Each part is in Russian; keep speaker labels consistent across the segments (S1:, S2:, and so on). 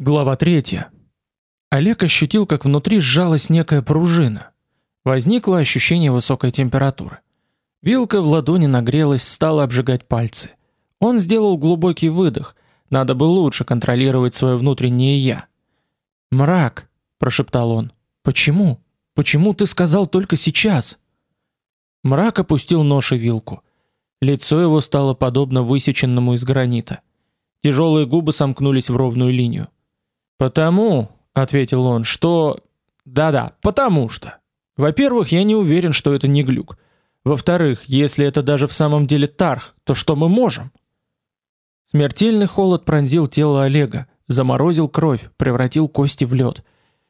S1: Глава 3. Олег ощутил, как внутри сжалась некая пружина. Возникло ощущение высокой температуры. Вилка в ладони нагрелась, стала обжигать пальцы. Он сделал глубокий выдох. Надо бы лучше контролировать свое внутреннее я. "Мрак", прошептал он. "Почему? Почему ты сказал только сейчас?" Мрак опустил нож и вилку. Лицо его стало подобно высеченному из гранита. Тяжелые губы сомкнулись в ровную линию. Потому, ответил он, что Да-да, потому что. Во-первых, я не уверен, что это не глюк. Во-вторых, если это даже в самом деле тарх, то что мы можем? Смертельный холод пронзил тело Олега, заморозил кровь, превратил кости в лед.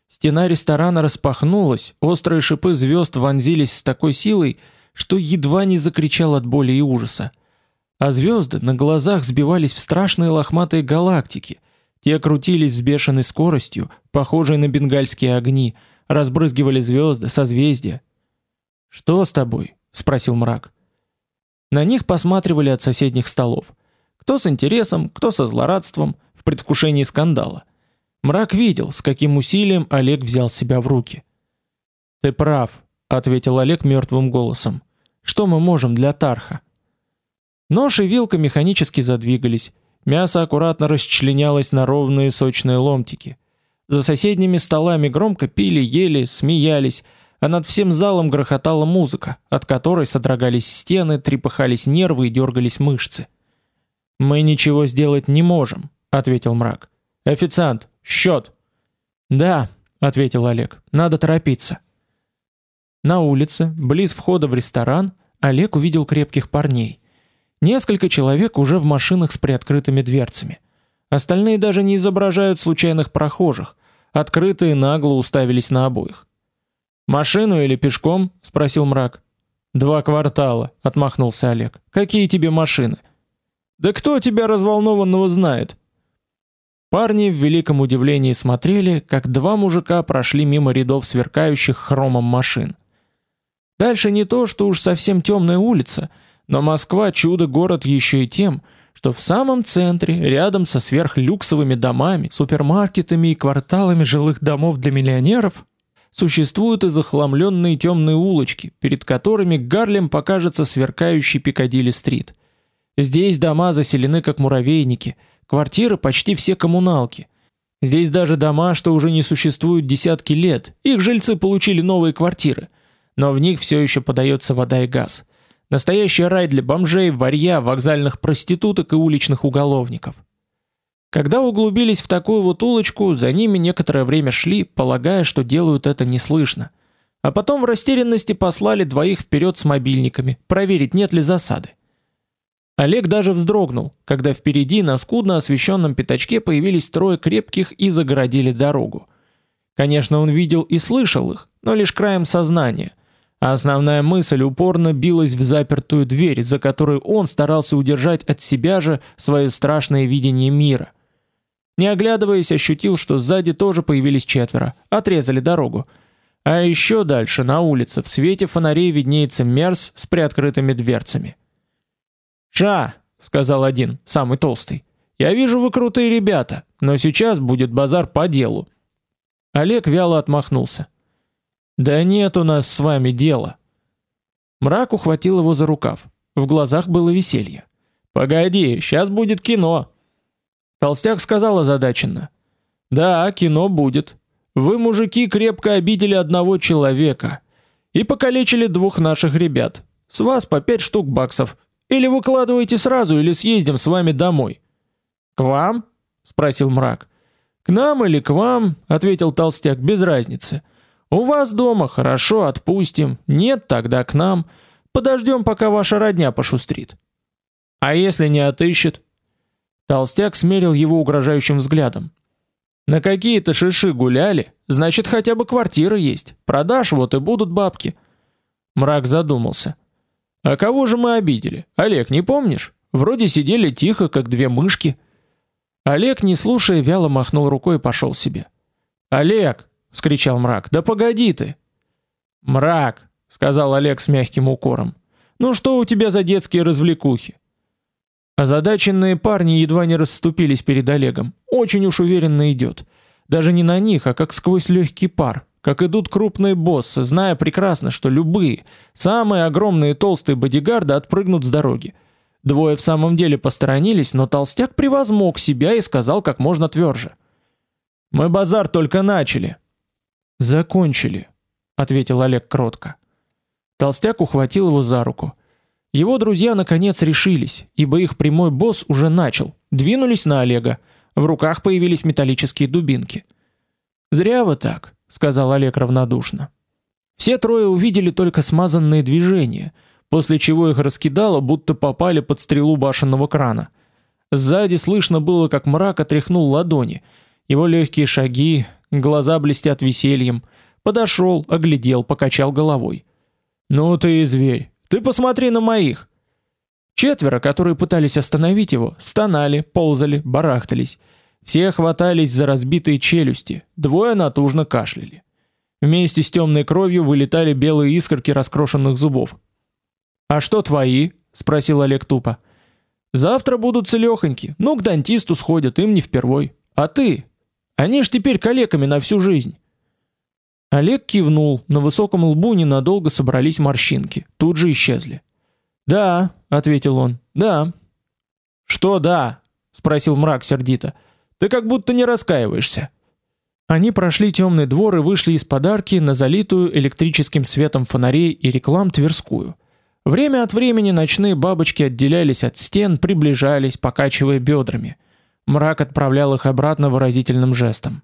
S1: Стена ресторана распахнулась, острые шипы звезд вонзились с такой силой, что едва не закричал от боли и ужаса. А звезды на глазах сбивались в страшные лохматые галактики, те крутились с бешеной скоростью, похожей на бенгальские огни, разбрызгивали звезды, созвездия. "Что с тобой?" спросил мрак. На них посматривали от соседних столов. Кто с интересом, кто со злорадством, в предвкушении скандала. Мрак видел, с каким усилием Олег взял себя в руки. "Ты прав", ответил Олег мертвым голосом. "Что мы можем для Тарха?" Нож и вилка механически задвигались. Мясо аккуратно расчленялось на ровные сочные ломтики. За соседними столами громко пили, ели, смеялись, а над всем залом грохотала музыка, от которой содрогались стены, трепыхались нервы и дергались мышцы. Мы ничего сделать не можем, ответил мрак. Официант, счет. Да, ответил Олег. Надо торопиться. На улице, близ входа в ресторан, Олег увидел крепких парней. Несколько человек уже в машинах с приоткрытыми дверцами. Остальные даже не изображают случайных прохожих, открытые нагло уставились на обоих. Машину или пешком? спросил мрак. Два квартала, отмахнулся Олег. Какие тебе машины? Да кто тебя разволнованного знает? Парни в великом удивлении смотрели, как два мужика прошли мимо рядов сверкающих хромом машин. Дальше не то, что уж совсем темная улица, но Москва чудо-город еще и тем, что в самом центре, рядом со сверхлюксовыми домами, супермаркетами и кварталами жилых домов для миллионеров, существуют и захламленные темные улочки, перед которыми Гарлем покажется сверкающий Пикадилли-стрит. Здесь дома заселены как муравейники, квартиры почти все коммуналки. Здесь даже дома, что уже не существуют десятки лет, их жильцы получили новые квартиры, но в них все еще подается вода и газ. Настоящий рай для бомжей, варья, вокзальных проституток и уличных уголовников. Когда углубились в такую вот улочку, за ними некоторое время шли, полагая, что делают это неслышно. А потом в растерянности послали двоих вперед с мобильниками, проверить, нет ли засады. Олег даже вздрогнул, когда впереди на скудно освещенном пятачке появились трое крепких и загородили дорогу. Конечно, он видел и слышал их, но лишь краем сознания а основная мысль упорно билась в запертую дверь, за которой он старался удержать от себя же свое страшное видение мира. Не оглядываясь, ощутил, что сзади тоже появились четверо, отрезали дорогу. А еще дальше, на улице, в свете фонарей виднеется Мерс с приоткрытыми дверцами. «Ша!» — сказал один, самый толстый. «Я вижу, вы крутые ребята, но сейчас будет базар по делу». Олег вяло отмахнулся. Да нет у нас с вами дела. Мрак ухватил его за рукав. В глазах было веселье. Погоди, сейчас будет кино. Толстяк сказал озадаченно: "Да, кино будет. Вы, мужики, крепко обидели одного человека и покалечили двух наших ребят. С вас по пять штук баксов. Или выкладывайте сразу, или съездим с вами домой". "К вам?" спросил Мрак. "К нам или к вам?" ответил толстяк без разницы. У вас дома хорошо, отпустим. Нет, тогда к нам. Подождем, пока ваша родня пошустрит. А если не отыщет? Толстяк смерил его угрожающим взглядом. На какие-то шиши гуляли, значит, хотя бы квартира есть. Продашь, вот и будут бабки. Мрак задумался. А кого же мы обидели? Олег, не помнишь? Вроде сидели тихо, как две мышки. Олег, не слушая, вяло махнул рукой и пошел себе. Олег, вскричал мрак. Да погоди ты. Мрак, сказал Олег с мягким укором. Ну что у тебя за детские развлекухи? Озадаченные парни едва не расступились перед Олегом. Очень уж уверенно идет. Даже не на них, а как сквозь легкий пар. Как идут крупные боссы, зная прекрасно, что любые, самые огромные толстые бодигарды отпрыгнут с дороги. Двое в самом деле посторонились, но толстяк превозмог себя и сказал как можно тверже: "Мы базар только начали". "Закончили", ответил Олег кротко. Толстяк ухватил его за руку. Его друзья наконец решились, ибо их прямой босс уже начал. Двинулись на Олега. В руках появились металлические дубинки. "Зря вы так", сказал Олег равнодушно. Все трое увидели только смазанные движения после чего их раскидало, будто попали под стрелу башенного крана. Сзади слышно было, как мрак отряхнул ладони. Его легкие шаги, глаза блестят весельем. Подошел, оглядел, покачал головой. Ну ты и зверь. Ты посмотри на моих. Четверо, которые пытались остановить его, стонали, ползали, барахтались. Все хватались за разбитые челюсти, двое натужно кашляли. Вместе с темной кровью вылетали белые искорки раскрошенных зубов. А что твои? спросил Олег тупо. Завтра будут целехоньки. Ну к дантисту сходят, им не впервой. А ты? Они ж теперь калеками на всю жизнь. Олег кивнул, на высоком лбу ненадолго собрались морщинки, тут же исчезли. "Да", ответил он. "Да". "Что да?" спросил мрак сердито. "Ты как будто не раскаиваешься". Они прошли темный двор и вышли из подарки на залитую электрическим светом фонарей и реклам Тверскую. Время от времени ночные бабочки отделялись от стен, приближались, покачивая бедрами. Мрак отправлял их обратно выразительным жестом.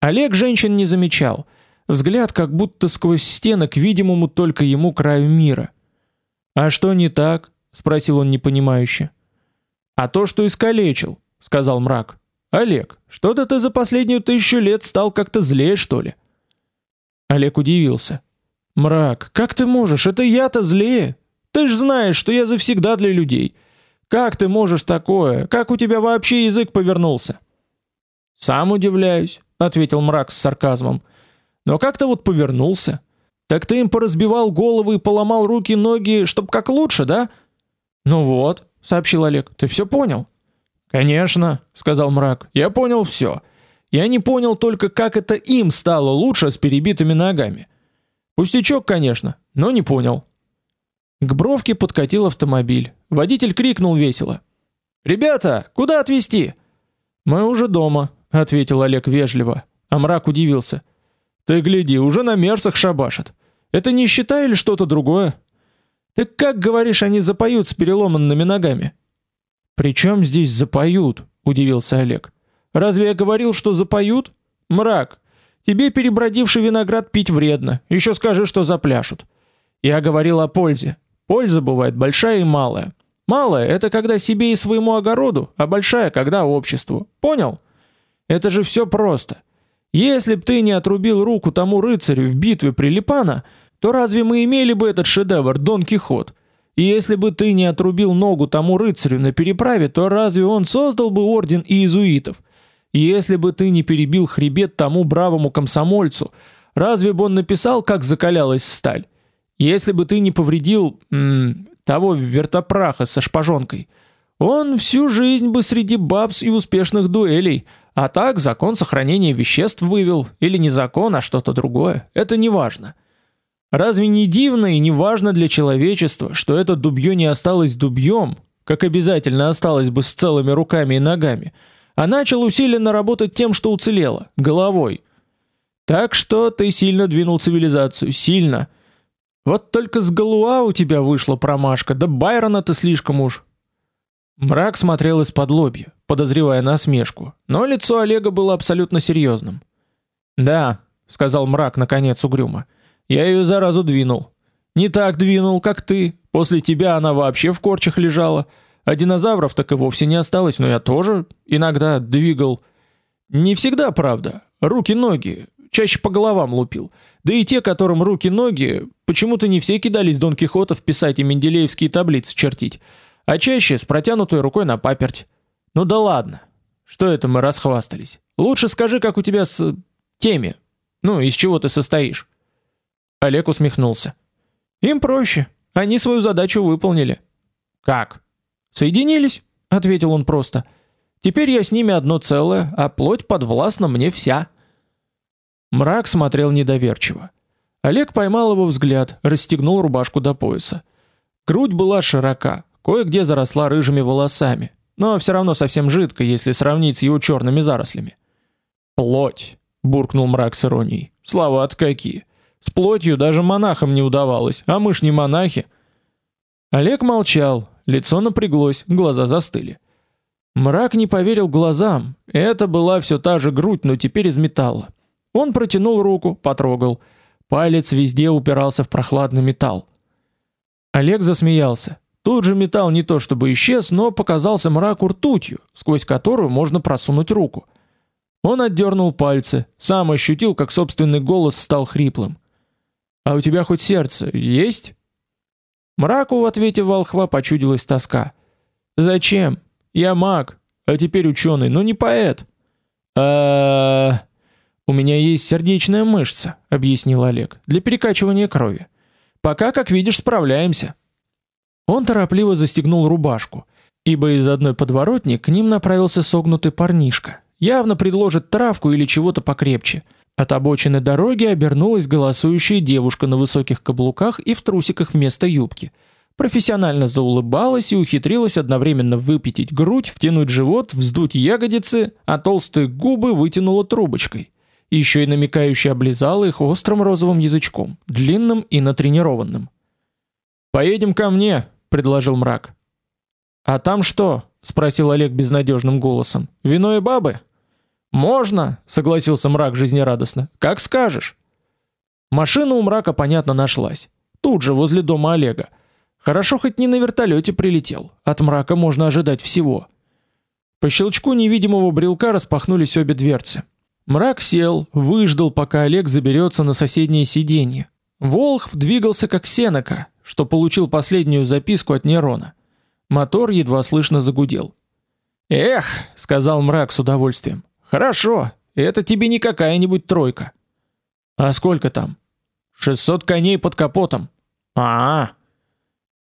S1: Олег женщин не замечал. Взгляд как будто сквозь стены к видимому только ему краю мира. А что не так? спросил он непонимающе. А то, что искалечил, сказал Мрак. Олег, что-то ты за последнюю тысячу лет стал как-то злее, что ли? Олег удивился. Мрак, как ты можешь? Это я-то злее. Ты ж знаешь, что я завсегда для людей. Как ты можешь такое? Как у тебя вообще язык повернулся? Сам удивляюсь, ответил мрак с сарказмом. Но как-то вот повернулся. Так ты им поразбивал головы и поломал руки, ноги, чтоб как лучше, да? Ну вот, сообщил Олег. Ты все понял? Конечно, сказал мрак. Я понял все. Я не понял только, как это им стало лучше с перебитыми ногами. Пустячок, конечно, но не понял. К бровке подкатил автомобиль. Водитель крикнул весело: "Ребята, куда отвезти?" "Мы уже дома", ответил Олег вежливо. А мрак удивился: "Ты гляди, уже на мерсах шабашат. Это не считай или что-то другое?" "Так как говоришь, они запоют с переломанными ногами?" "Причем здесь запоют?" удивился Олег. "Разве я говорил, что запоют? Мрак, тебе перебродивший виноград пить вредно. Еще скажи, что запляшут. Я говорил о пользе. Польза бывает большая и малая. Малая это когда себе и своему огороду, а большая когда обществу. Понял? Это же все просто. Если б ты не отрубил руку тому рыцарю в битве при Липано, то разве мы имели бы этот шедевр Дон Кихот? И если бы ты не отрубил ногу тому рыцарю на переправе, то разве он создал бы орден иезуитов? И если бы ты не перебил хребет тому бравому комсомольцу, разве бы он написал, как закалялась сталь? Если бы ты не повредил м, того вертопраха со шпажонкой, он всю жизнь бы среди бабс и успешных дуэлей, а так закон сохранения веществ вывел или не закон, а что-то другое. Это не важно. Разве не дивно и не важно для человечества, что это дубьё не осталось дубьем, как обязательно осталось бы с целыми руками и ногами, а начал усиленно работать тем, что уцелело головой. Так что ты сильно двинул цивилизацию, сильно. Вот только с Галуа у тебя вышла промашка, да Байрона ты слишком уж. Мрак смотрел из-под лобья, подозревая насмешку, но лицо Олега было абсолютно серьезным. "Да", сказал Мрак наконец угрюмо. "Я ее заразу двинул. Не так двинул, как ты. После тебя она вообще в корчах лежала, а динозавров так и вовсе не осталось, но я тоже иногда двигал. Не всегда, правда. Руки-ноги, чаще по головам лупил. Да и те, которым руки-ноги, почему-то не все кидались Дон Кихотов писать и менделеевские таблицы чертить, а чаще с протянутой рукой на паперть. Ну да ладно. Что это мы расхвастались? Лучше скажи, как у тебя с теми. Ну, из чего ты состоишь? Олег усмехнулся. Им проще. Они свою задачу выполнили. Как? Соединились? ответил он просто. Теперь я с ними одно целое, а плоть подвластна мне вся. Мрак смотрел недоверчиво. Олег поймал его взгляд, расстегнул рубашку до пояса. Грудь была широка, кое-где заросла рыжими волосами, но все равно совсем жидко, если сравнить с его черными зарослями. Плоть, буркнул мрак с иронией. Слова-то какие. С плотью даже монахам не удавалось, а мы ж не монахи. Олег молчал, лицо напряглось, глаза застыли. Мрак не поверил глазам. Это была все та же грудь, но теперь из металла. Он протянул руку, потрогал. Палец везде упирался в прохладный металл. Олег засмеялся. Тут же металл не то чтобы исчез, но показался мраку ртутью, сквозь которую можно просунуть руку. Он отдернул пальцы, сам ощутил, как собственный голос стал хриплым. А у тебя хоть сердце есть? Мраку в ответе волхва почудилась тоска. Зачем? Я маг, а теперь ученый, но не поэт. А у меня есть сердечная мышца, объяснил Олег, для перекачивания крови. Пока, как видишь, справляемся. Он торопливо застегнул рубашку, ибо из одной подворотни к ним направился согнутый парнишка. Явно предложит травку или чего-то покрепче. От обочины дороги обернулась голосующая девушка на высоких каблуках и в трусиках вместо юбки. Профессионально заулыбалась и ухитрилась одновременно выпятить грудь, втянуть живот, вздуть ягодицы, а толстые губы вытянула трубочкой. Еще и намекающе облизала их острым розовым язычком, длинным и натренированным. «Поедем ко мне», — предложил мрак. «А там что?» — спросил Олег безнадежным голосом. «Вино и бабы?» Можно, согласился мрак жизнерадостно. Как скажешь. Машина у мрака понятно нашлась. Тут же возле дома Олега. Хорошо хоть не на вертолете прилетел. От мрака можно ожидать всего. По щелчку невидимого брелка распахнулись обе дверцы. Мрак сел, выждал, пока Олег заберется на соседнее сиденье. Волх двигался как сенока, что получил последнюю записку от Нерона. Мотор едва слышно загудел. "Эх", сказал Мрак с удовольствием. Хорошо, это тебе не какая-нибудь тройка. А сколько там? 600 коней под капотом. А, -а, -а.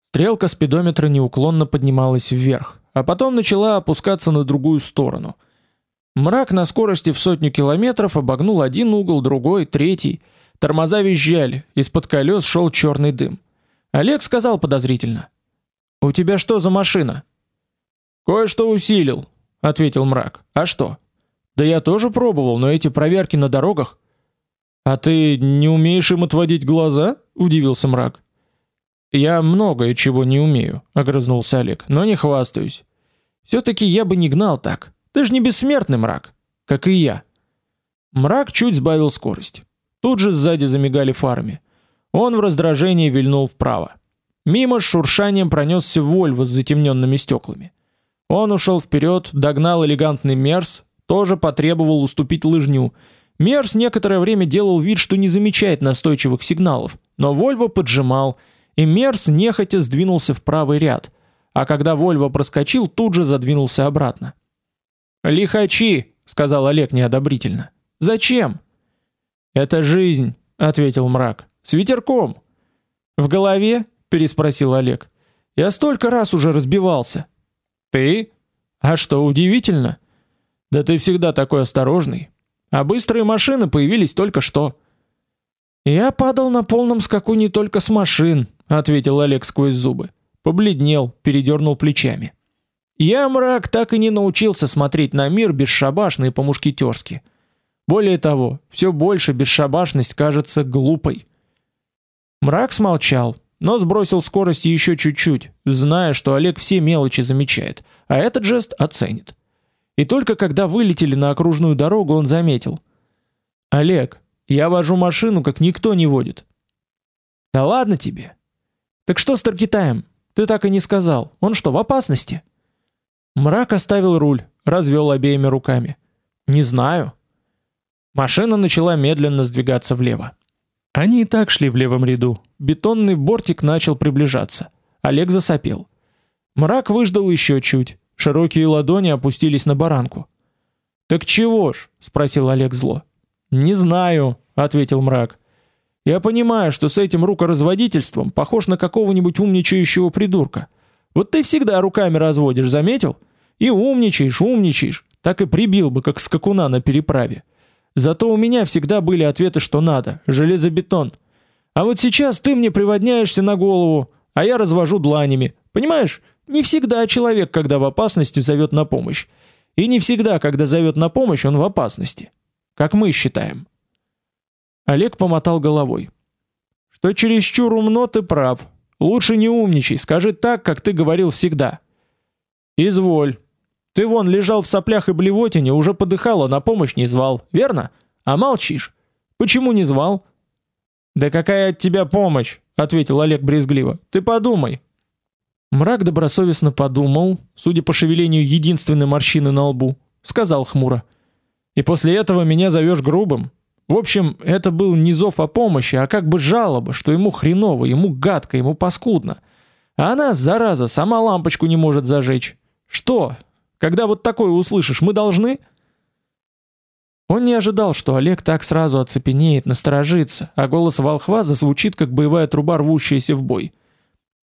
S1: Стрелка спидометра неуклонно поднималась вверх, а потом начала опускаться на другую сторону. Мрак на скорости в сотню километров обогнул один угол, другой, третий. Тормоза визжали, из-под колес шел черный дым. Олег сказал подозрительно: "У тебя что за машина?" "Кое-что усилил", ответил Мрак. "А что?" Да я тоже пробовал, но эти проверки на дорогах. А ты не умеешь им отводить глаза? удивился мрак. Я многое чего не умею, огрызнулся Олег, но не хвастаюсь. все таки я бы не гнал так. Ты же не бессмертный мрак, как и я. Мрак чуть сбавил скорость. Тут же сзади замигали фарами. Он в раздражении вильнул вправо. Мимо с шуршанием пронесся Вольво с затемненными стеклами. Он ушел вперед, догнал элегантный Мерс, тоже потребовал уступить лыжню. Мерс некоторое время делал вид, что не замечает настойчивых сигналов, но Вольво поджимал, и Мерс нехотя сдвинулся в правый ряд, а когда Вольво проскочил, тут же задвинулся обратно. "Лихачи", сказал Олег неодобрительно. "Зачем?" "Это жизнь", ответил мрак. "С ветерком". "В голове?" переспросил Олег. "Я столько раз уже разбивался". "Ты? А что удивительно?" Да ты всегда такой осторожный. А быстрые машины появились только что. Я падал на полном скаку не только с машин, ответил Олег сквозь зубы. Побледнел, передернул плечами. Я мрак так и не научился смотреть на мир бесшабашно и по-мушкетерски. Более того, все больше бесшабашность кажется глупой. Мрак смолчал, но сбросил скорость еще чуть-чуть, зная, что Олег все мелочи замечает, а этот жест оценит. И только когда вылетели на окружную дорогу, он заметил: "Олег, я вожу машину, как никто не водит". "Да ладно тебе. Так что с Таркитаем? Ты так и не сказал. Он что, в опасности?" Мрак оставил руль, развел обеими руками. "Не знаю". Машина начала медленно сдвигаться влево. Они и так шли в левом ряду. Бетонный бортик начал приближаться. Олег засопел. Мрак выждал еще чуть. Широкие ладони опустились на баранку. "Так чего ж?" спросил Олег зло. "Не знаю", ответил мрак. "Я понимаю, что с этим рукоразводительством похож на какого-нибудь умничающего придурка. Вот ты всегда руками разводишь, заметил? И умничаешь, умничаешь, так и прибил бы, как скакуна на переправе. Зато у меня всегда были ответы, что надо, железобетон. А вот сейчас ты мне приводняешься на голову, а я развожу дланями. Понимаешь? Не всегда человек, когда в опасности, зовет на помощь. И не всегда, когда зовет на помощь, он в опасности. Как мы считаем. Олег помотал головой. Что чересчур умно, ты прав. Лучше не умничай, скажи так, как ты говорил всегда. Изволь. Ты вон лежал в соплях и блевотине, уже подыхал, а на помощь не звал, верно? А молчишь. Почему не звал? Да какая от тебя помощь, ответил Олег брезгливо. Ты подумай. Мрак добросовестно подумал, судя по шевелению единственной морщины на лбу, сказал хмуро: "И после этого меня зовешь грубым? В общем, это был не зов о помощи, а как бы жалоба, что ему хреново, ему гадко, ему паскудно. А она, зараза, сама лампочку не может зажечь. Что? Когда вот такое услышишь, мы должны Он не ожидал, что Олег так сразу оцепенеет, насторожится, а голос волхва зазвучит как боевая труба, рвущаяся в бой.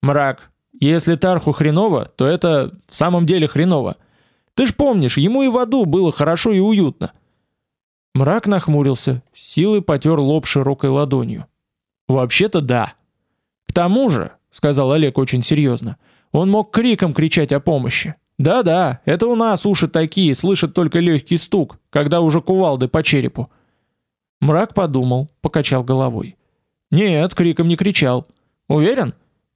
S1: Мрак, если Тарху хреново, то это в самом деле хреново. Ты ж помнишь, ему и в аду было хорошо и уютно. Мрак нахмурился, силой потер лоб широкой ладонью. Вообще-то да. К тому же, сказал Олег очень серьезно, он мог криком кричать о помощи. Да-да, это у нас уши такие, слышат только легкий стук, когда уже кувалды по черепу. Мрак подумал, покачал головой. Нет, криком не кричал. Уверен?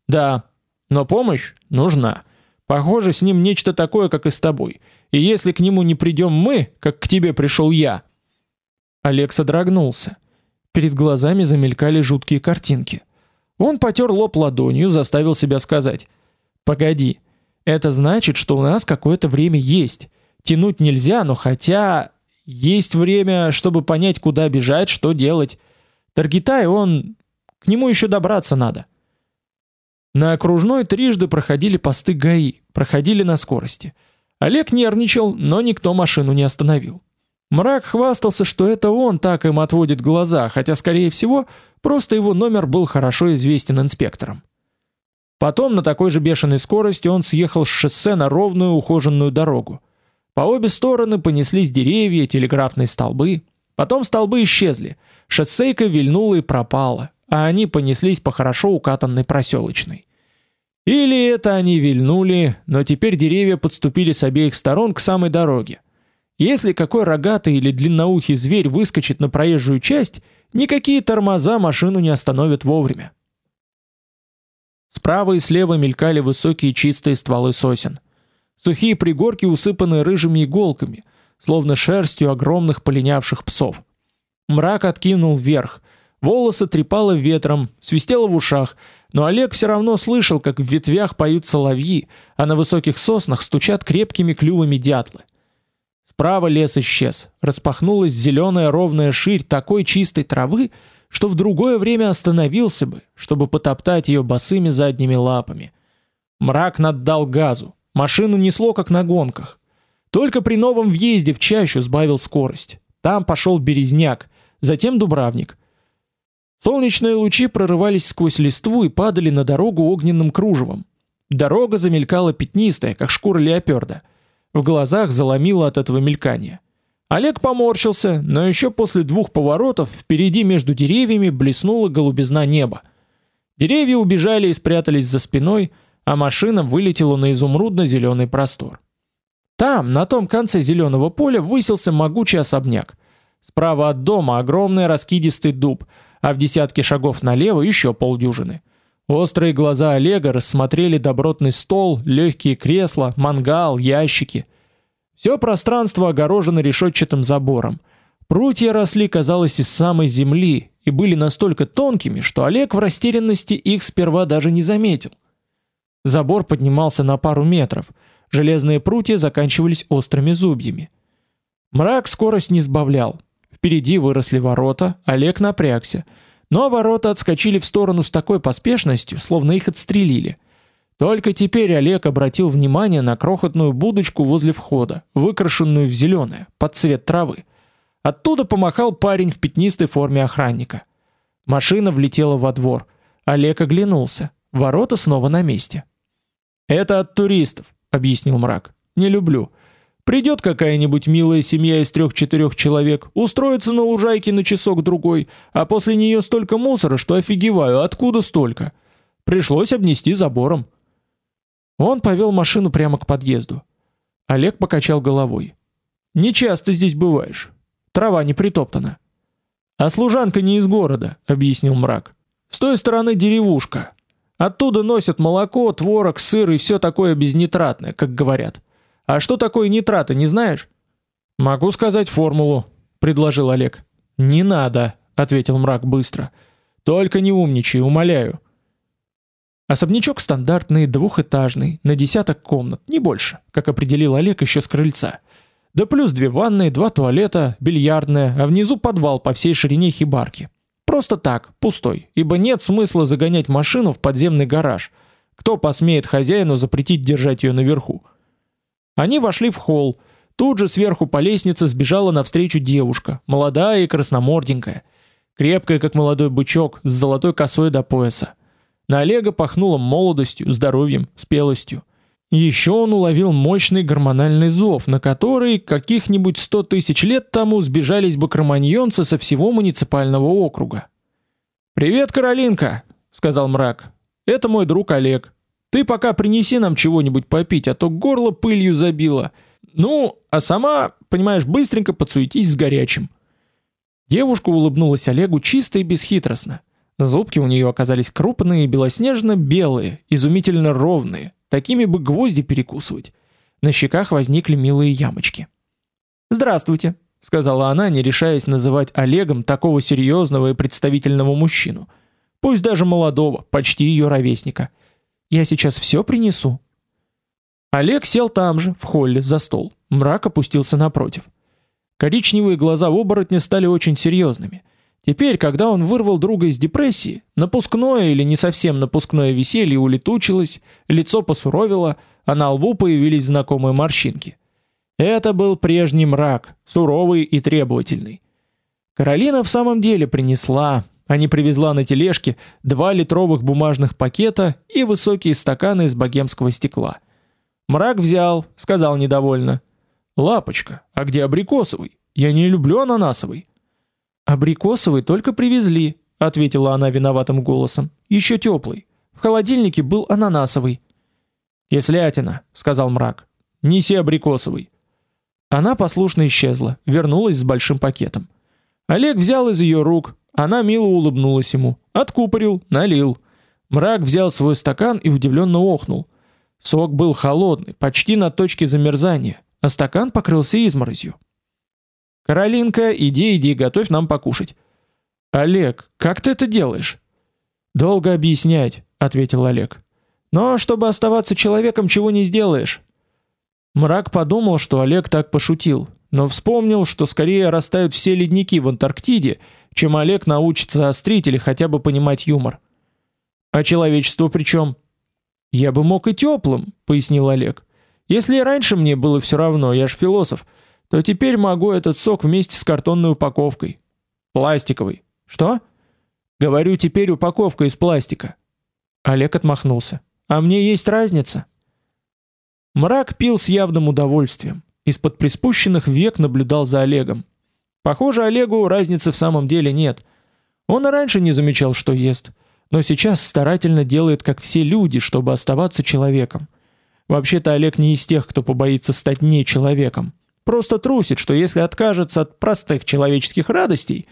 S1: Да. Но помощь нужна. Похоже, с ним нечто такое, как и с тобой. И если к нему не придем мы, как к тебе пришел я, Олег содрогнулся. Перед глазами замелькали жуткие картинки. Он потёр лоб ладонью, заставил себя сказать: "Погоди. Это значит, что у нас какое-то время есть. Тянуть нельзя, но хотя есть время, чтобы понять, куда бежать, что делать. Таргитай, он к нему еще добраться надо". На окружной трижды проходили посты ГАИ, проходили на скорости. Олег нервничал, но никто машину не остановил. Мрак хвастался, что это он так им отводит глаза, хотя скорее всего, просто его номер был хорошо известен инспекторам. Потом на такой же бешеной скорости он съехал с шоссе на ровную ухоженную дорогу. По обе стороны понеслись деревья, телеграфные столбы. Потом столбы исчезли. Шоссейка вильнула и пропала, а они понеслись по хорошо укатанной проселочной. Или это они вильнули, но теперь деревья подступили с обеих сторон к самой дороге. Если какой рогатый или длинноухий зверь выскочит на проезжую часть, никакие тормоза машину не остановят вовремя. Справа и слева мелькали высокие чистые стволы сосен. Сухие пригорки усыпаны рыжими иголками, словно шерстью огромных полинявших псов. Мрак откинул вверх, волосы трепало ветром, свистело в ушах, но Олег все равно слышал, как в ветвях поют соловьи, а на высоких соснах стучат крепкими клювами дятлы. Справа лес исчез. Распахнулась зеленая ровная ширь такой чистой травы, что в другое время остановился бы, чтобы потоптать ее босыми задними лапами. Мрак наддал газу. Машину несло как на гонках. Только при новом въезде в чащу сбавил скорость. Там пошел березняк, затем дубравник. Солнечные лучи прорывались сквозь листву и падали на дорогу огненным кружевом. Дорога замелькала пятнистая, как шкура леоперда. В глазах заломило от этого мелькания. Олег поморщился, но еще после двух поворотов впереди между деревьями блеснула голубизна неба. Деревья убежали и спрятались за спиной, а машина вылетела на изумрудно зеленый простор. Там, на том конце зеленого поля, высился могучий особняк. Справа от дома огромный раскидистый дуб, а в десятке шагов налево еще полдюжины. Острые глаза Олега рассмотрели добротный стол, легкие кресла, мангал, ящики. Все пространство огорожено решетчатым забором. Прутья росли, казалось, из самой земли и были настолько тонкими, что Олег в растерянности их сперва даже не заметил. Забор поднимался на пару метров. Железные прутья заканчивались острыми зубьями. Мрак скорость не сбавлял. Впереди выросли ворота, Олег напрягся — но ворота отскочили в сторону с такой поспешностью, словно их отстрелили. Только теперь Олег обратил внимание на крохотную будочку возле входа, выкрашенную в зеленое, под цвет травы. Оттуда помахал парень в пятнистой форме охранника. Машина влетела во двор. Олег оглянулся. Ворота снова на месте. Это от туристов, объяснил мрак. Не люблю. Придет какая-нибудь милая семья из трех-четырех человек, устроится на лужайке на часок-другой, а после нее столько мусора, что офигеваю, откуда столько. Пришлось обнести забором. Он повел машину прямо к подъезду. Олег покачал головой. Не часто здесь бываешь. Трава не притоптана. А служанка не из города, объяснил мрак. С той стороны деревушка. Оттуда носят молоко, творог, сыр и все такое безнитратное, как говорят. А что такое нитраты, не знаешь? Могу сказать формулу, предложил Олег. Не надо, ответил мрак быстро. Только не умничай, умоляю. Особнячок стандартный, двухэтажный, на десяток комнат, не больше, как определил Олег еще с крыльца. Да плюс две ванные, два туалета, бильярдная, а внизу подвал по всей ширине хибарки. Просто так, пустой, ибо нет смысла загонять машину в подземный гараж. Кто посмеет хозяину запретить держать ее наверху? Они вошли в холл. Тут же сверху по лестнице сбежала навстречу девушка, молодая и красноморденькая, крепкая как молодой бычок, с золотой косой до пояса. На Олега пахнуло молодостью, здоровьем, спелостью. Еще он уловил мощный гормональный зов, на который каких-нибудь сто тысяч лет тому сбежались бы кроманьонцы со всего муниципального округа. «Привет, Каролинка!» — сказал мрак. «Это мой друг Олег. Ты пока принеси нам чего-нибудь попить, а то горло пылью забило. Ну, а сама, понимаешь, быстренько подсуетись с горячим». Девушка улыбнулась Олегу чисто и бесхитростно. Зубки у нее оказались крупные, белоснежно-белые, изумительно ровные, такими бы гвозди перекусывать. На щеках возникли милые ямочки. "Здравствуйте", сказала она, не решаясь называть Олегом такого серьезного и представительного мужчину, пусть даже молодого, почти ее ровесника. "Я сейчас все принесу". Олег сел там же, в холле, за стол. Мрак опустился напротив. Коричневые глаза оборотня стали очень серьезными. Теперь, когда он вырвал друга из депрессии, напускное или не совсем напускное веселье улетучилось, лицо посуровило, а на лбу появились знакомые морщинки. Это был прежний мрак, суровый и требовательный. Каролина в самом деле принесла, не привезла на тележке два литровых бумажных пакета и высокие стаканы из богемского стекла. Мрак взял, сказал недовольно: "Лапочка, а где абрикосовый? Я не люблю ананасовый". Абрикосовый только привезли, ответила она виноватым голосом. Еще теплый. В холодильнике был ананасовый. Кислятина, сказал мрак. Неси абрикосовый. Она послушно исчезла, вернулась с большим пакетом. Олег взял из ее рук, она мило улыбнулась ему, откупорил, налил. Мрак взял свой стакан и удивленно охнул. Сок был холодный, почти на точке замерзания, а стакан покрылся изморозью. Каролинка, иди, иди, готовь нам покушать. Олег, как ты это делаешь? Долго объяснять, ответил Олег. Но чтобы оставаться человеком, чего не сделаешь. Мрак подумал, что Олег так пошутил, но вспомнил, что скорее растают все ледники в Антарктиде, чем Олег научится острить или хотя бы понимать юмор. А человечество причем? Я бы мог и теплым, пояснил Олег. Если раньше мне было все равно, я ж философ, то теперь могу этот сок вместе с картонной упаковкой. Пластиковой. Что? Говорю, теперь упаковка из пластика. Олег отмахнулся. А мне есть разница. Мрак пил с явным удовольствием. Из-под приспущенных век наблюдал за Олегом. Похоже, Олегу разницы в самом деле нет. Он и раньше не замечал, что ест, но сейчас старательно делает, как все люди, чтобы оставаться человеком. Вообще-то Олег не из тех, кто побоится стать не человеком. Просто трусит, что если откажется от простых человеческих радостей,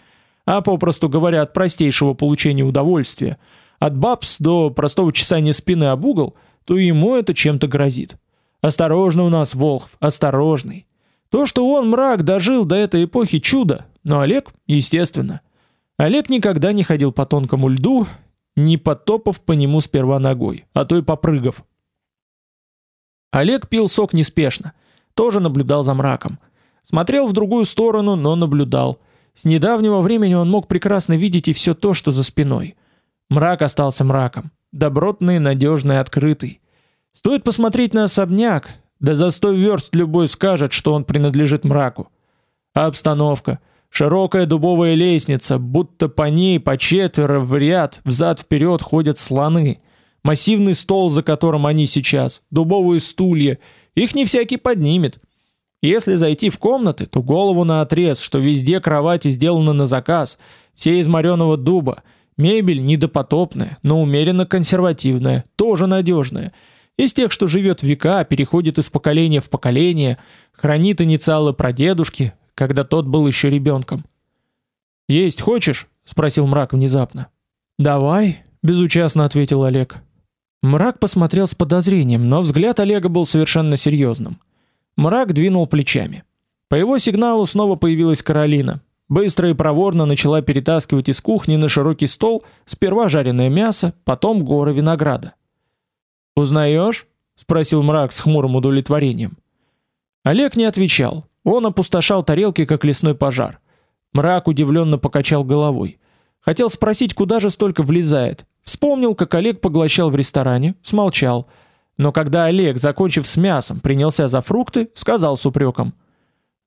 S1: а попросту говоря, от простейшего получения удовольствия, от бабс до простого чесания спины об угол, то ему это чем-то грозит. Осторожно у нас, Волхв, осторожный. То, что он, мрак, дожил до этой эпохи чудо, но Олег, естественно. Олег никогда не ходил по тонкому льду, не потопав по нему сперва ногой, а то и попрыгав. Олег пил сок неспешно, тоже наблюдал за мраком. Смотрел в другую сторону, но наблюдал. С недавнего времени он мог прекрасно видеть и все то, что за спиной. Мрак остался мраком, добротный, надежный, открытый. Стоит посмотреть на особняк, да за сто верст любой скажет, что он принадлежит мраку. А обстановка, широкая дубовая лестница, будто по ней по четверо в ряд взад вперед ходят слоны. Массивный стол, за которым они сейчас, дубовые стулья, Их не всякий поднимет. Если зайти в комнаты, то голову на отрез, что везде кровати сделаны на заказ, все из мореного дуба, мебель недопотопная, но умеренно консервативная, тоже надежная. Из тех, что живет века, переходит из поколения в поколение, хранит инициалы прадедушки, когда тот был еще ребенком. Есть хочешь? спросил мрак внезапно. Давай, безучастно ответил Олег. Мрак посмотрел с подозрением, но взгляд Олега был совершенно серьезным. Мрак двинул плечами. По его сигналу снова появилась Каролина. Быстро и проворно начала перетаскивать из кухни на широкий стол сперва жареное мясо, потом горы винограда. «Узнаешь?» — спросил Мрак с хмурым удовлетворением. Олег не отвечал. Он опустошал тарелки, как лесной пожар. Мрак удивленно покачал головой. Хотел спросить, куда же столько влезает. Вспомнил, как Олег поглощал в ресторане, смолчал — но когда Олег, закончив с мясом, принялся за фрукты, сказал с упреком: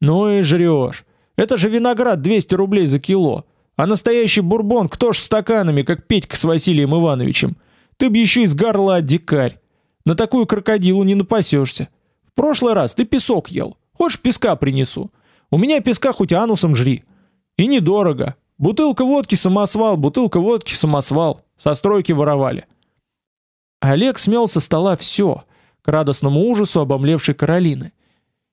S1: "Ну и жрёшь. Это же виноград 200 рублей за кило, а настоящий бурбон кто ж стаканами, как Петька с Василием Ивановичем? Ты б еще из горла дикарь. На такую крокодилу не напасешься. В прошлый раз ты песок ел. Хочешь песка принесу? У меня песка хоть анусом жри. И недорого. Бутылка водки самосвал, бутылка водки самосвал. Со стройки воровали. Олег смел со стола все, к радостному ужасу обомлевшей Каролины.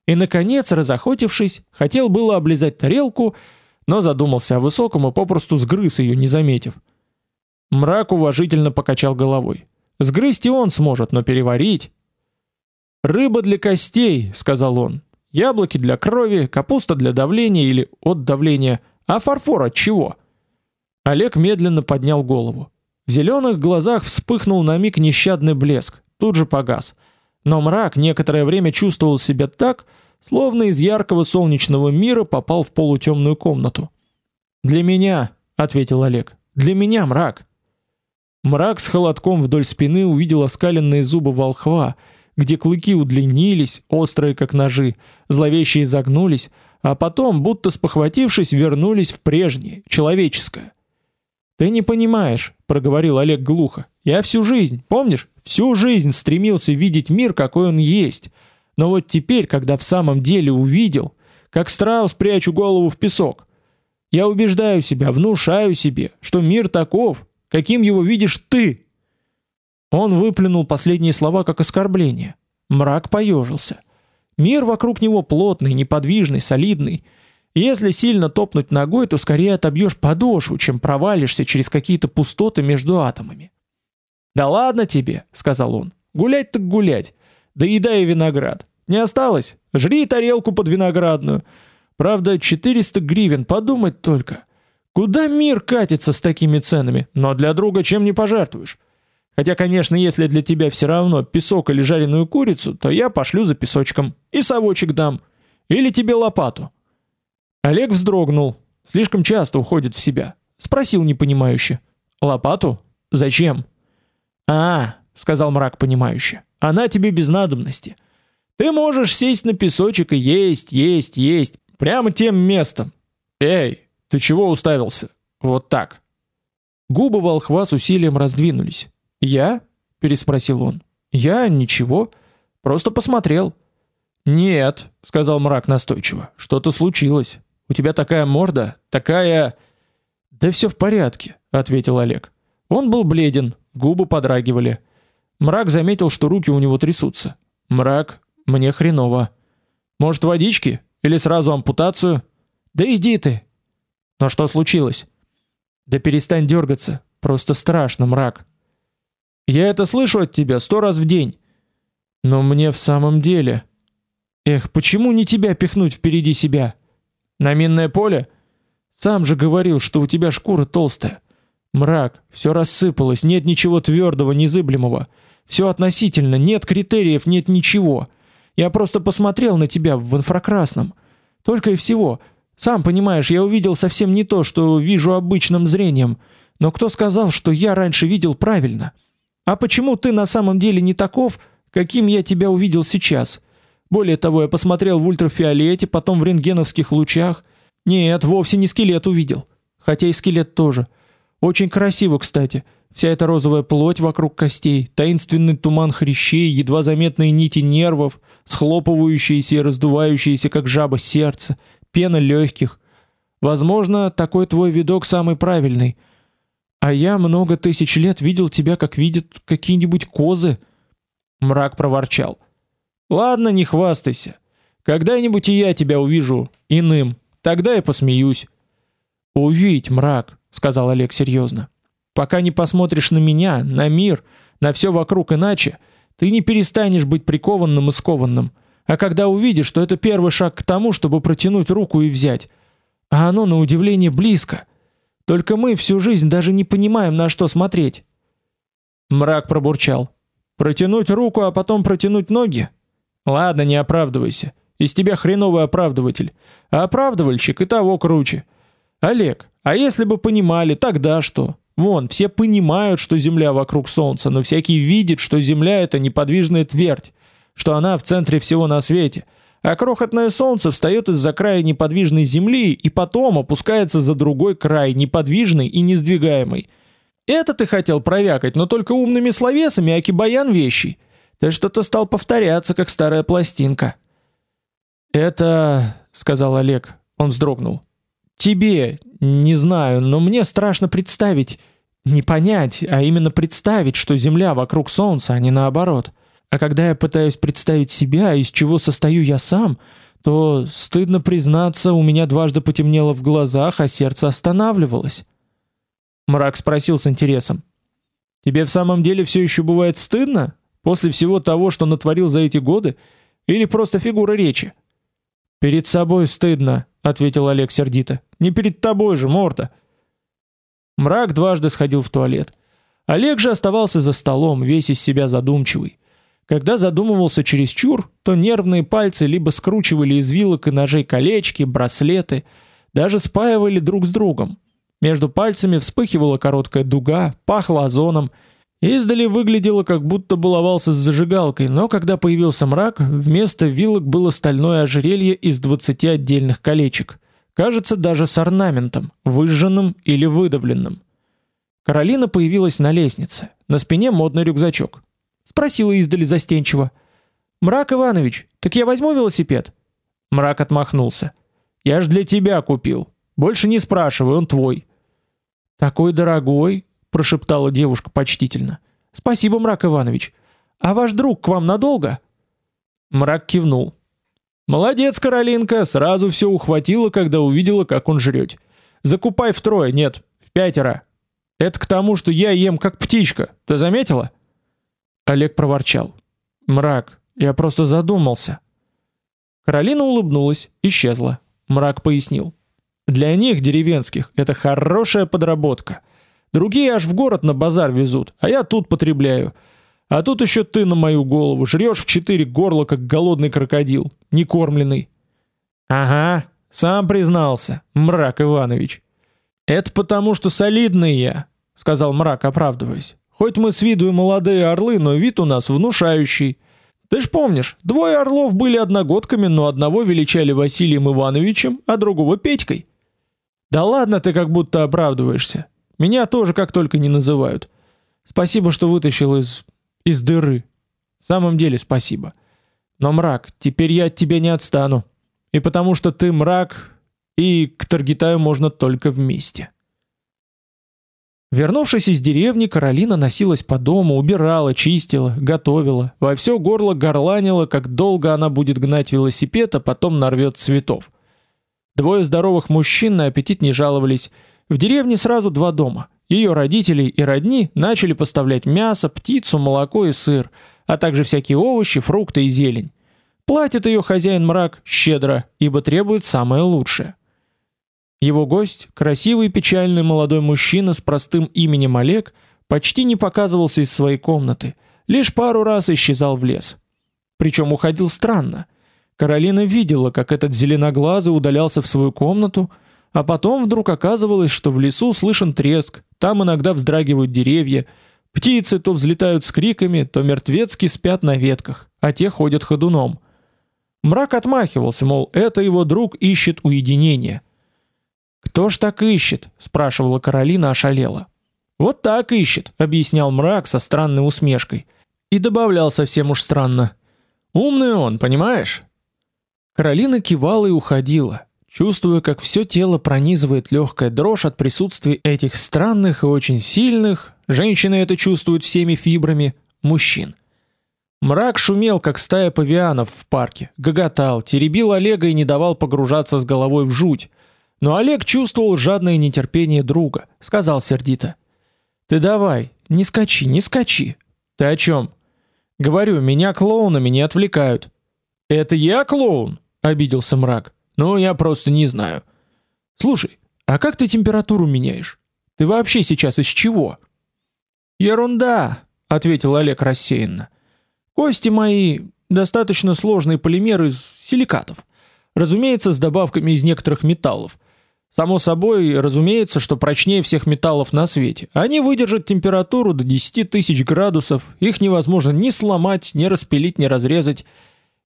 S1: И наконец, разохотившись, хотел было облизать тарелку, но задумался о высоком и попросту сгрыз ее, не заметив. Мрак уважительно покачал головой. Сгрызть и он сможет, но переварить Рыба для костей, сказал он. Яблоки для крови, капуста для давления или от давления, а фарфор от чего? Олег медленно поднял голову. В зеленых глазах вспыхнул на миг нещадный блеск, тут же погас. Но мрак некоторое время чувствовал себя так, словно из яркого солнечного мира попал в полутемную комнату. "Для меня", ответил Олег. "Для меня мрак". Мрак с холодком вдоль спины увидел оскаленные зубы волхва, где клыки удлинились, острые как ножи, зловеще изогнулись, а потом, будто спохватившись, вернулись в прежнее, человеческое. Ты не понимаешь, проговорил Олег глухо. Я всю жизнь, помнишь, всю жизнь стремился видеть мир, какой он есть. Но вот теперь, когда в самом деле увидел, как страус прячу голову в песок, я убеждаю себя, внушаю себе, что мир таков, каким его видишь ты. Он выплюнул последние слова как оскорбление. Мрак поежился. Мир вокруг него плотный, неподвижный, солидный. Если сильно топнуть ногой, то скорее отобьешь подошву, чем провалишься через какие-то пустоты между атомами. "Да ладно тебе", сказал он. "Гулять так гулять. Да еда и виноград. Не осталось? Жри тарелку под виноградную. Правда, 400 гривен, подумать только. Куда мир катится с такими ценами? Но для друга чем не пожертвуешь? Хотя, конечно, если для тебя все равно песок или жареную курицу, то я пошлю за песочком и совочек дам. Или тебе лопату. Олег вздрогнул. Слишком часто уходит в себя. Спросил непонимающе: "Лопату? Зачем?" "А, сказал мрак понимающе. Она тебе без надобности. Ты можешь сесть на песочек и есть, есть, есть, прямо тем местом. Эй, ты чего уставился? Вот так". Губы волхва с усилием раздвинулись. "Я?" переспросил он. "Я ничего, просто посмотрел". "Нет", сказал мрак настойчиво. "Что-то случилось. У тебя такая морда, такая Да все в порядке, ответил Олег. Он был бледен, губы подрагивали. Мрак заметил, что руки у него трясутся. Мрак, мне хреново. Может, водички или сразу ампутацию? Да иди ты. Но что случилось? Да перестань дергаться, просто страшно, мрак. Я это слышу от тебя сто раз в день. Но мне в самом деле. Эх, почему не тебя пихнуть впереди себя? На минное поле? Сам же говорил, что у тебя шкура толстая. Мрак, все рассыпалось, нет ничего твердого, незыблемого. Все относительно, нет критериев, нет ничего. Я просто посмотрел на тебя в инфракрасном. Только и всего. Сам понимаешь, я увидел совсем не то, что вижу обычным зрением. Но кто сказал, что я раньше видел правильно? А почему ты на самом деле не таков, каким я тебя увидел сейчас? Более того, я посмотрел в ультрафиолете, потом в рентгеновских лучах. Нет, вовсе не скелет увидел. Хотя и скелет тоже. Очень красиво, кстати. Вся эта розовая плоть вокруг костей, таинственный туман хрящей, едва заметные нити нервов, схлопывающиеся и раздувающиеся, как жаба, сердце, пена легких. Возможно, такой твой видок самый правильный. А я много тысяч лет видел тебя, как видят какие-нибудь козы. Мрак проворчал. Ладно, не хвастайся. Когда-нибудь и я тебя увижу иным. Тогда я посмеюсь. Увидь, мрак, сказал Олег серьезно. Пока не посмотришь на меня, на мир, на все вокруг иначе, ты не перестанешь быть прикованным и скованным. А когда увидишь, что это первый шаг к тому, чтобы протянуть руку и взять, а оно на удивление близко. Только мы всю жизнь даже не понимаем, на что смотреть. Мрак пробурчал: "Протянуть руку, а потом протянуть ноги? Ладно, не оправдывайся. Из тебя хреновый оправдыватель. А оправдывальщик и того круче. Олег, а если бы понимали, тогда что? Вон, все понимают, что Земля вокруг Солнца, но всякий видит, что Земля это неподвижная твердь, что она в центре всего на свете, а крохотное Солнце встает из-за края неподвижной Земли и потом опускается за другой край, неподвижный и несдвигаемый. Это ты хотел провякать, но только умными словесами, аки баян вещий. Ты что-то стал повторяться, как старая пластинка. Это, сказал Олег. Он вздрогнул. Тебе, не знаю, но мне страшно представить, не понять, а именно представить, что Земля вокруг Солнца, а не наоборот. А когда я пытаюсь представить себя, из чего состою я сам, то стыдно признаться, у меня дважды потемнело в глазах, а сердце останавливалось. Мрак спросил с интересом: "Тебе в самом деле все еще бывает стыдно после всего того, что натворил за эти годы, или просто фигура речи?" "Перед собой стыдно", ответил Олег сердито. Не перед тобой же, Морта. Мрак дважды сходил в туалет. Олег же оставался за столом, весь из себя задумчивый. Когда задумывался через чур, то нервные пальцы либо скручивали из вилок и ножей колечки, браслеты, даже спаивали друг с другом. Между пальцами вспыхивала короткая дуга, пахло озоном. Издали выглядело, как будто баловался с зажигалкой, но когда появился мрак, вместо вилок было стальное ожерелье из 20 отдельных колечек. Кажется, даже с орнаментом, выжженным или выдавленным. Каролина появилась на лестнице. На спине модный рюкзачок. Спросила издали застенчиво: "Мрак Иванович, так я возьму велосипед?" Мрак отмахнулся: "Я ж для тебя купил. Больше не спрашивай, он твой". "Такой дорогой", прошептала девушка почтительно. "Спасибо, Мрак Иванович. А ваш друг к вам надолго?" Мрак кивнул. Молодец, Каролинка, сразу все ухватила, когда увидела, как он жрет. Закупай втрое, нет, в пятеро. Это к тому, что я ем как птичка. Ты заметила? Олег проворчал: "Мрак, я просто задумался". Каролина улыбнулась, исчезла. Мрак пояснил: "Для них деревенских это хорошая подработка. Другие аж в город на базар везут, а я тут потребляю. А тут еще ты на мою голову жрешь в четыре горла, как голодный крокодил, не кормленный. Ага, сам признался, Мрак Иванович. Это потому, что солидный я, сказал Мрак, оправдываясь. Хоть мы с виду и молодые орлы, но вид у нас внушающий. Ты ж помнишь, двое орлов были одногодками, но одного величали Василием Ивановичем, а другого Петькой. Да ладно ты как будто оправдываешься. Меня тоже как только не называют. Спасибо, что вытащил из из дыры. В самом деле, спасибо. Но мрак, теперь я от тебя не отстану. И потому что ты мрак, и к Таргитаю можно только вместе. Вернувшись из деревни, Каролина носилась по дому, убирала, чистила, готовила, во все горло горланила, как долго она будет гнать велосипед, а потом нарвет цветов. Двое здоровых мужчин на аппетит не жаловались. В деревне сразу два дома. Ее родители и родни начали поставлять мясо, птицу, молоко и сыр, а также всякие овощи, фрукты и зелень. Платит ее хозяин мрак щедро, ибо требует самое лучшее. Его гость, красивый печальный молодой мужчина с простым именем Олег, почти не показывался из своей комнаты, лишь пару раз исчезал в лес. Причем уходил странно. Каролина видела, как этот зеленоглазый удалялся в свою комнату, а потом вдруг оказывалось, что в лесу слышен треск, там иногда вздрагивают деревья, птицы то взлетают с криками, то мертвецки спят на ветках, а те ходят ходуном. Мрак отмахивался, мол, это его друг ищет уединения. Кто ж так ищет? спрашивала Каролина ошалела. Вот так ищет, объяснял мрак со странной усмешкой. И добавлял совсем уж странно. Умный он, понимаешь? Каролина кивала и уходила, чувствуя, как все тело пронизывает легкая дрожь от присутствия этих странных и очень сильных, женщины это чувствуют всеми фибрами, мужчин. Мрак шумел, как стая павианов в парке, гоготал, теребил Олега и не давал погружаться с головой в жуть. Но Олег чувствовал жадное нетерпение друга, сказал сердито: "Ты давай, не скачи, не скачи. Ты о чем? Говорю, меня клоунами не отвлекают. Это я клоун? обиделся мрак. Ну, я просто не знаю. Слушай, а как ты температуру меняешь? Ты вообще сейчас из чего? Ерунда, ответил Олег рассеянно. Кости мои достаточно сложный полимер из силикатов. Разумеется, с добавками из некоторых металлов. Само собой, разумеется, что прочнее всех металлов на свете. Они выдержат температуру до 10 тысяч градусов. Их невозможно ни сломать, ни распилить, ни разрезать.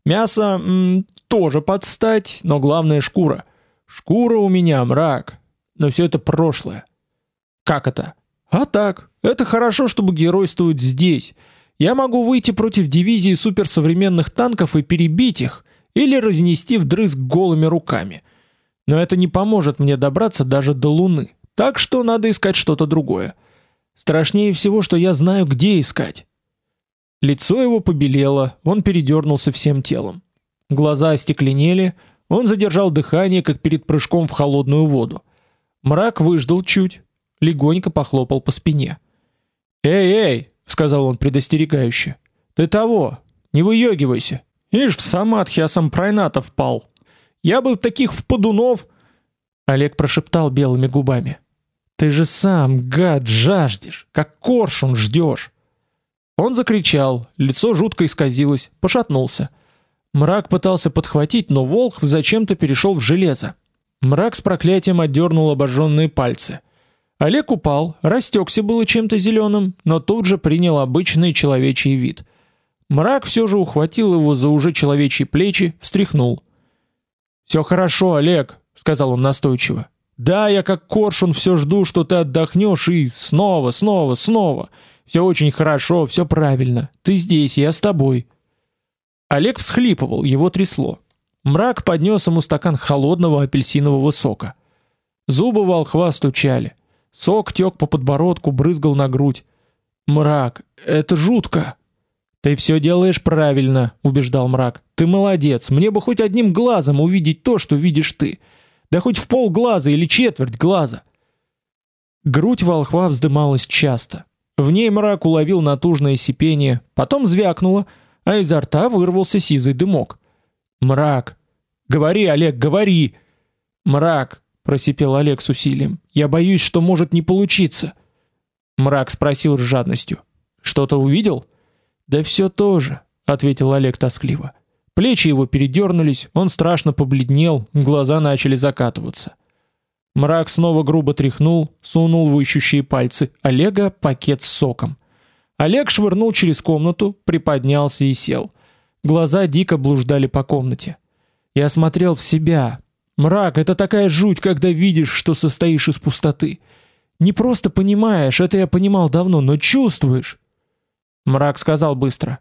S1: Мясо м, тоже подстать, но главное шкура. Шкура у меня мрак. Но все это прошлое. Как это? А так, это хорошо, чтобы геройствовать здесь. Я могу выйти против дивизии суперсовременных танков и перебить их или разнести вдрызг голыми руками. Но это не поможет мне добраться даже до Луны. Так что надо искать что-то другое. Страшнее всего, что я знаю, где искать. Лицо его побелело, он передернулся всем телом. Глаза остекленели, он задержал дыхание, как перед прыжком в холодную воду. Мрак выждал чуть, легонько похлопал по спине. "Эй, эй", сказал он предостерегающе. "Ты того, не выёгивайся. Ишь в самадхи асампрайната впал". Я бы таких в подунов. Олег прошептал белыми губами. Ты же сам, гад, жаждешь, как коршун ждешь. Он закричал, лицо жутко исказилось, пошатнулся. Мрак пытался подхватить, но волк зачем-то перешел в железо. Мрак с проклятием отдернул обожженные пальцы. Олег упал, растекся было чем-то зеленым, но тут же принял обычный человечий вид. Мрак все же ухватил его за уже человечьи плечи, встряхнул. Все хорошо, Олег, сказал он настойчиво. Да, я как коршун все жду, что ты отдохнешь и снова, снова, снова. Все очень хорошо, все правильно. Ты здесь, я с тобой. Олег всхлипывал, его трясло. Мрак поднес ему стакан холодного апельсинового сока. Зубы волхва стучали. Сок тек по подбородку, брызгал на грудь. Мрак, это жутко. Ты все делаешь правильно, убеждал мрак. Ты молодец. Мне бы хоть одним глазом увидеть то, что видишь ты. Да хоть в пол глаза или четверть глаза. Грудь волхва вздымалась часто. В ней мрак уловил натужное сипение, потом звякнуло, а изо рта вырвался сизый дымок. Мрак. Говори, Олег, говори. Мрак, просипел Олег с усилием. Я боюсь, что может не получиться. Мрак спросил с жадностью: "Что-то увидел?" Да все то же, ответил Олег тоскливо. Плечи его передернулись, он страшно побледнел, глаза начали закатываться. Мрак снова грубо тряхнул, сунул в ищущие пальцы Олега пакет с соком. Олег швырнул через комнату, приподнялся и сел. Глаза дико блуждали по комнате. Я смотрел в себя. Мрак это такая жуть, когда видишь, что состоишь из пустоты. Не просто понимаешь, это я понимал давно, но чувствуешь. Мрак сказал быстро: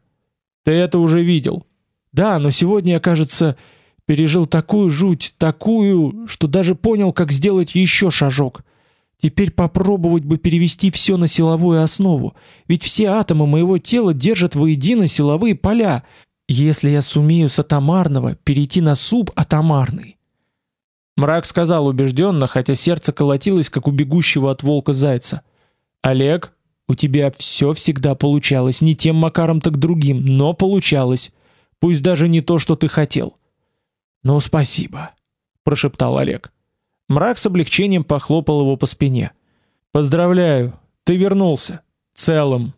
S1: "Ты это уже видел". "Да, но сегодня я, кажется, пережил такую жуть, такую, что даже понял, как сделать еще шажок. Теперь попробовать бы перевести все на силовую основу, ведь все атомы моего тела держат воедино силовые поля. Если я сумею с атомарного перейти на субатомарный". Мрак сказал убежденно, хотя сердце колотилось, как у бегущего от волка зайца: "Олег, у тебя все всегда получалось, не тем макаром, так другим, но получалось. Пусть даже не то, что ты хотел. Ну, спасибо, прошептал Олег. Мрак с облегчением похлопал его по спине. Поздравляю, ты вернулся целым.